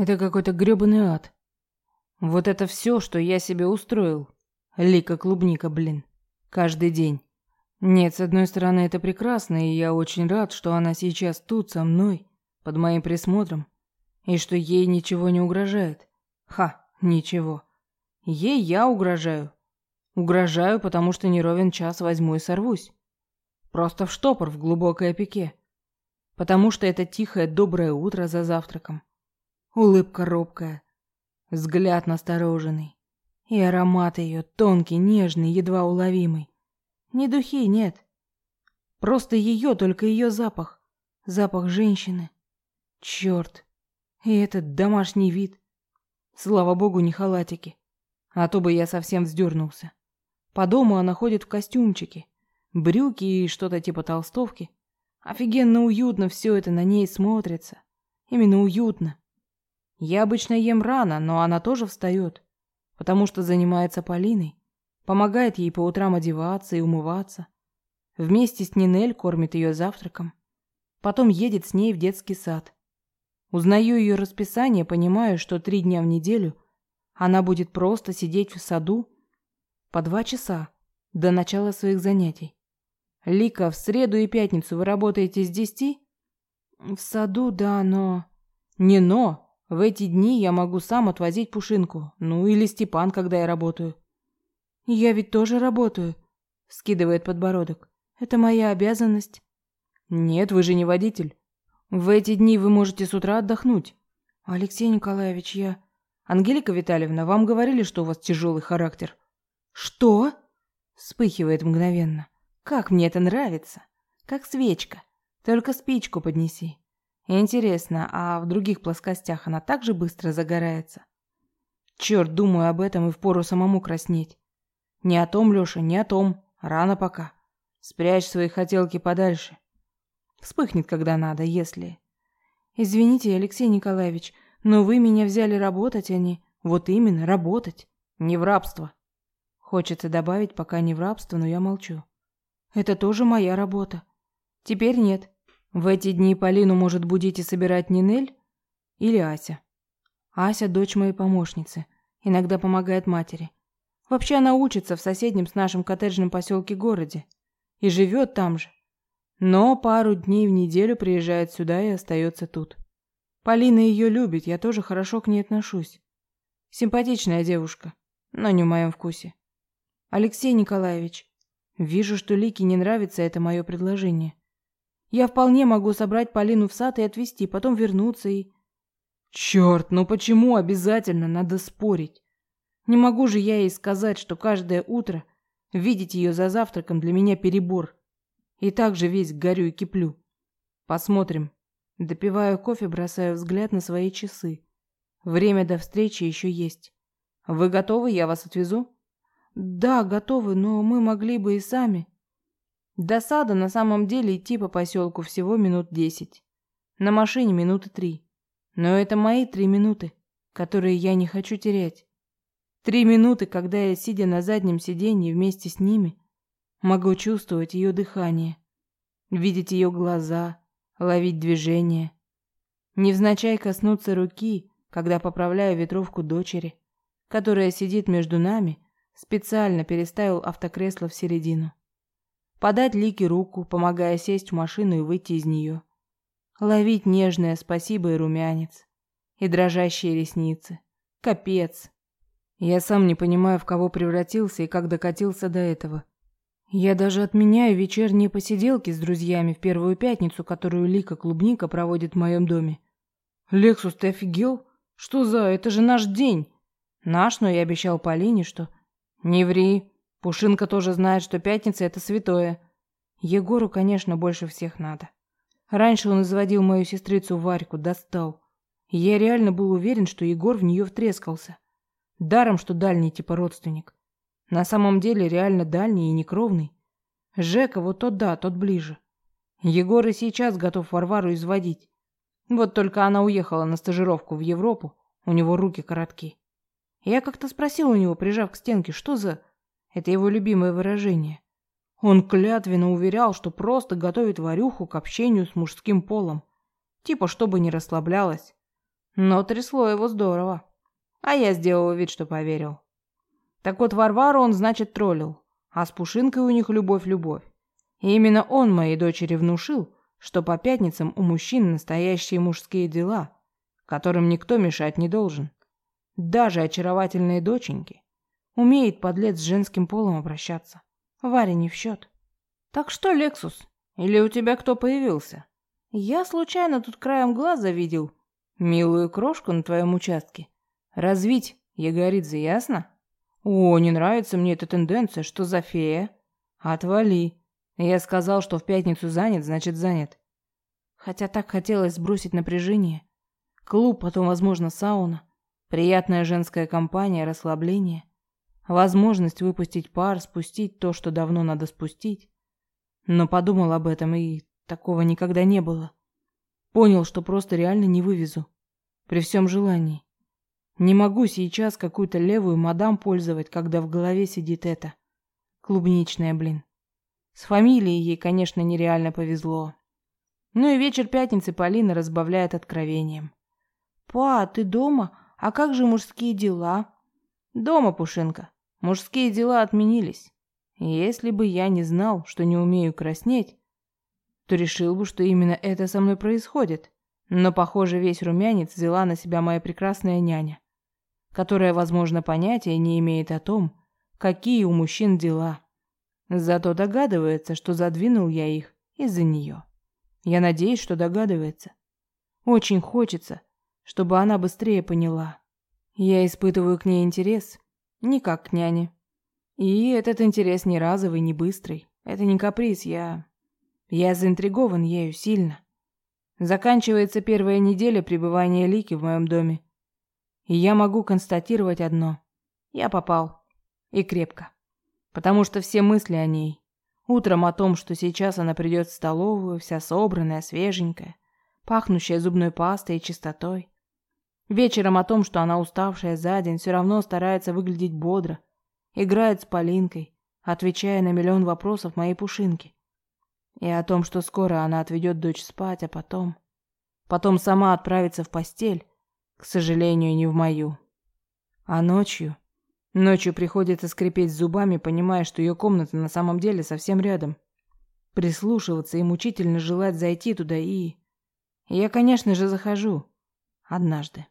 Это какой-то грёбаный ад. Вот это все, что я себе устроил. Лика клубника, блин. Каждый день. Нет, с одной стороны, это прекрасно, и я очень рад, что она сейчас тут со мной, под моим присмотром, и что ей ничего не угрожает. Ха, ничего. Ей я угрожаю. Угрожаю, потому что не ровен час возьму и сорвусь. Просто в штопор, в глубокое пике. Потому что это тихое доброе утро за завтраком. Улыбка робкая, взгляд настороженный. И аромат ее тонкий, нежный, едва уловимый. Не духи, нет. Просто ее, только ее запах. Запах женщины. Черт. И этот домашний вид. Слава богу, не халатики. А то бы я совсем вздернулся. По дому она ходит в костюмчике. Брюки и что-то типа толстовки. Офигенно уютно все это на ней смотрится. Именно уютно. Я обычно ем рано, но она тоже встает, потому что занимается Полиной. Помогает ей по утрам одеваться и умываться. Вместе с Нинель кормит ее завтраком. Потом едет с ней в детский сад. Узнаю ее расписание, понимаю, что три дня в неделю она будет просто сидеть в саду по два часа до начала своих занятий. Лика, в среду и пятницу вы работаете с десяти? В саду, да, но... Не но. В эти дни я могу сам отвозить Пушинку. Ну, или Степан, когда я работаю. Я ведь тоже работаю, скидывает подбородок. Это моя обязанность. Нет, вы же не водитель. В эти дни вы можете с утра отдохнуть. Алексей Николаевич, я... Ангелика Витальевна, вам говорили, что у вас тяжелый характер? Что? Вспыхивает мгновенно. Как мне это нравится. Как свечка. Только спичку поднеси. Интересно, а в других плоскостях она так же быстро загорается? Черт, думаю об этом и впору самому краснеть. Не о том, Лёша, не о том. Рано пока. Спрячь свои хотелки подальше. Вспыхнет, когда надо, если... Извините, Алексей Николаевич, но вы меня взяли работать, а не... Вот именно, работать. Не в рабство. Хочется добавить, пока не в рабство, но я молчу. Это тоже моя работа. Теперь нет. В эти дни Полину может будить и собирать Нинель или Ася. Ася – дочь моей помощницы. Иногда помогает матери. Вообще она учится в соседнем с нашим коттеджном поселке городе. И живет там же. Но пару дней в неделю приезжает сюда и остается тут. Полина ее любит, я тоже хорошо к ней отношусь. Симпатичная девушка, но не в моем вкусе. Алексей Николаевич, вижу, что Лике не нравится это мое предложение. Я вполне могу собрать Полину в сад и отвезти, потом вернуться и... Черт, ну почему обязательно надо спорить? Не могу же я ей сказать, что каждое утро видеть ее за завтраком для меня перебор. И так же весь горю и киплю. Посмотрим. Допиваю кофе, бросаю взгляд на свои часы. Время до встречи еще есть. Вы готовы? Я вас отвезу? Да, готовы, но мы могли бы и сами. До сада на самом деле идти по поселку всего минут десять. На машине минуты три. Но это мои три минуты, которые я не хочу терять. Три минуты, когда я, сидя на заднем сиденье вместе с ними, могу чувствовать ее дыхание, видеть ее глаза, ловить движение. Невзначай коснуться руки, когда поправляю ветровку дочери, которая сидит между нами, специально переставил автокресло в середину. Подать Лике руку, помогая сесть в машину и выйти из нее. Ловить нежное спасибо и румянец. И дрожащие ресницы. Капец. Я сам не понимаю, в кого превратился и как докатился до этого. Я даже отменяю вечерние посиделки с друзьями в первую пятницу, которую Лика Клубника проводит в моем доме. «Лексус, ты офигел? Что за... Это же наш день!» «Наш, но я обещал Полине, что...» «Не ври. Пушинка тоже знает, что пятница — это святое. Егору, конечно, больше всех надо. Раньше он изводил мою сестрицу Варьку, достал. Я реально был уверен, что Егор в нее втрескался. Даром, что дальний типа родственник. На самом деле реально дальний и некровный. Жека вот тот да, тот ближе. Егор и сейчас готов Варвару изводить. Вот только она уехала на стажировку в Европу, у него руки коротки. Я как-то спросил у него, прижав к стенке, что за... Это его любимое выражение. Он клятвенно уверял, что просто готовит Варюху к общению с мужским полом. Типа, чтобы не расслаблялась. Но трясло его здорово. А я сделал вид, что поверил. Так вот, Варвару он, значит, троллил. А с Пушинкой у них любовь-любовь. И именно он моей дочери внушил, что по пятницам у мужчин настоящие мужские дела, которым никто мешать не должен. Даже очаровательные доченьки. Умеет подлец с женским полом обращаться. Варя не в счет. Так что, Лексус, или у тебя кто появился? Я случайно тут краем глаза видел милую крошку на твоем участке. Развить, Егоридзе, ясно? О, не нравится мне эта тенденция, что за фея? Отвали. Я сказал, что в пятницу занят, значит занят. Хотя так хотелось сбросить напряжение. Клуб, потом, возможно, сауна. Приятная женская компания, расслабление. Возможность выпустить пар, спустить то, что давно надо спустить. Но подумал об этом, и такого никогда не было. Понял, что просто реально не вывезу. При всем желании. Не могу сейчас какую-то левую мадам пользовать, когда в голове сидит это. Клубничная, блин. С фамилией ей, конечно, нереально повезло. Ну и вечер пятницы Полина разбавляет откровением. «Па, ты дома? А как же мужские дела?» «Дома, Пушинка. Мужские дела отменились. Если бы я не знал, что не умею краснеть, то решил бы, что именно это со мной происходит. Но, похоже, весь румянец взяла на себя моя прекрасная няня, которая, возможно, понятия не имеет о том, какие у мужчин дела. Зато догадывается, что задвинул я их из-за нее. Я надеюсь, что догадывается. Очень хочется, чтобы она быстрее поняла. Я испытываю к ней интерес, не как к няне. И этот интерес не разовый, не быстрый. Это не каприз, я... Я заинтригован ею сильно. Заканчивается первая неделя пребывания Лики в моем доме. И я могу констатировать одно. Я попал. И крепко потому что все мысли о ней. Утром о том, что сейчас она придет в столовую, вся собранная, свеженькая, пахнущая зубной пастой и чистотой. Вечером о том, что она уставшая за день, все равно старается выглядеть бодро, играет с Полинкой, отвечая на миллион вопросов моей Пушинки. И о том, что скоро она отведет дочь спать, а потом... Потом сама отправится в постель, к сожалению, не в мою. А ночью... Ночью приходится скрипеть зубами, понимая, что ее комната на самом деле совсем рядом. Прислушиваться и мучительно желать зайти туда и... Я, конечно же, захожу. Однажды.